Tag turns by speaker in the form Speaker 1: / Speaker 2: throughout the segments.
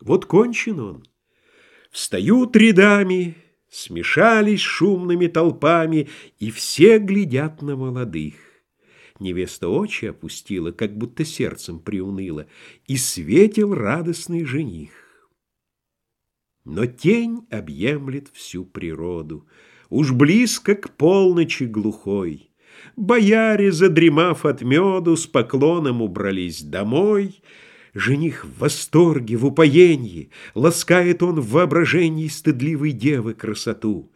Speaker 1: Вот кончен он. Встают рядами, смешались шумными толпами, и все глядят на молодых. Невеста очи опустила, как будто сердцем приуныла, и светил радостный жених. Но тень объемлет всю природу, уж близко к полночи глухой. Бояре, задремав от меду, с поклоном убрались домой. Жених в восторге, в упоенье, ласкает он в воображении стыдливой девы красоту.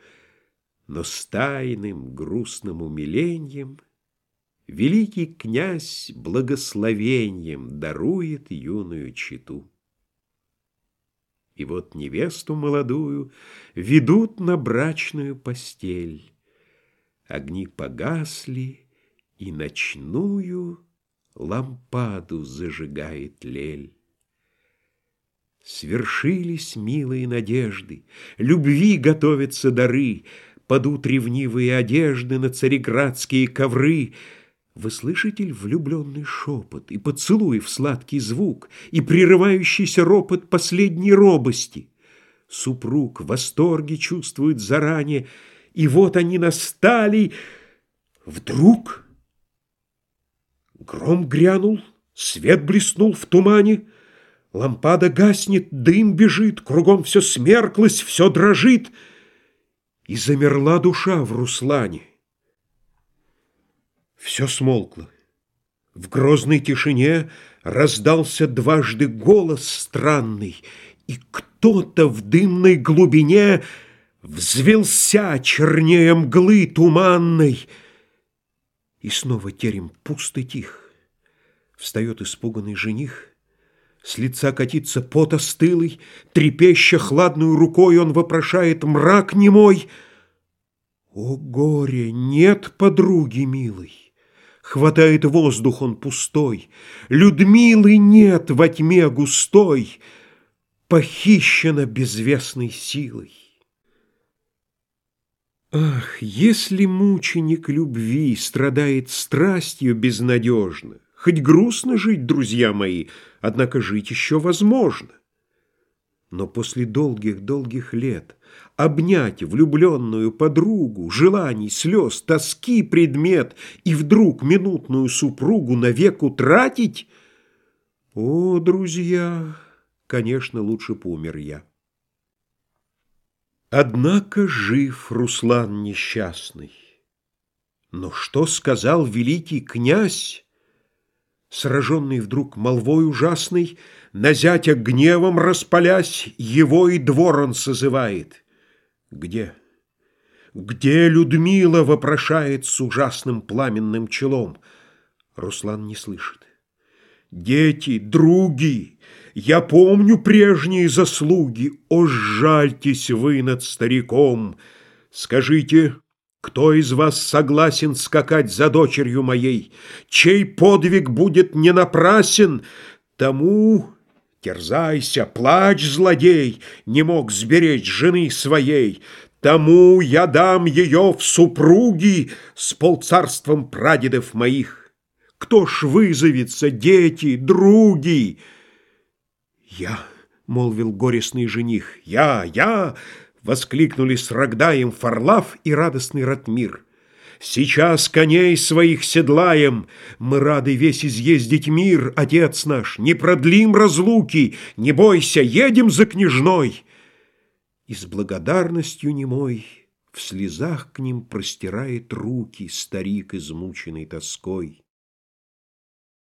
Speaker 1: Но с тайным грустным умилением Великий князь благословением дарует юную читу. И вот невесту молодую ведут на брачную постель. Огни погасли, и ночную лампаду зажигает лель. Свершились милые надежды, любви готовятся дары, Падут ревнивые одежды на цареградские ковры. Вы слышите ли влюбленный шепот и поцелуй в сладкий звук и прерывающийся ропот последней робости? Супруг в восторге чувствует заранее, и вот они настали. Вдруг гром грянул, свет блеснул в тумане, Лампада гаснет, дым бежит, кругом все смерклось, все дрожит, И замерла душа в Руслане. Все смолкло. В грозной тишине раздался дважды голос странный, И кто-то в дымной глубине Взвелся чернее мглы туманной, И снова терем пуст и тих. Встает испуганный жених, С лица катится пот остылый, Трепеща хладную рукой, Он вопрошает мрак немой. О горе, нет подруги милой! Хватает воздух он пустой, Людмилы нет во тьме густой, Похищена безвестной силой. Ах, если мученик любви страдает страстью безнадежно, Хоть грустно жить, друзья мои, однако жить еще возможно. Но после долгих-долгих лет обнять влюбленную подругу, желаний, слез, тоски предмет и вдруг минутную супругу навек утратить? О, друзья, конечно, лучше помер я. Однако жив Руслан несчастный. Но что сказал великий князь, Сраженный вдруг молвой ужасной, На зятя гневом распалясь, Его и двор он созывает. Где? Где Людмила вопрошает С ужасным пламенным челом? Руслан не слышит. Дети, други, я помню прежние заслуги, О, жальтесь вы над стариком! Скажите, кто из вас согласен скакать за дочерью моей? Чей подвиг будет не напрасен? Тому терзайся, плачь, злодей, Не мог сберечь жены своей. Тому я дам ее в супруги С полцарством прадедов моих. Кто ж вызовется, дети, други? «Я», — молвил горестный жених, — «я, я!» — воскликнули с Рогдаем Фарлав и радостный Ратмир. «Сейчас коней своих седлаем, мы рады весь изъездить мир, отец наш, не продлим разлуки, не бойся, едем за княжной!» И с благодарностью немой в слезах к ним простирает руки старик, измученный тоской.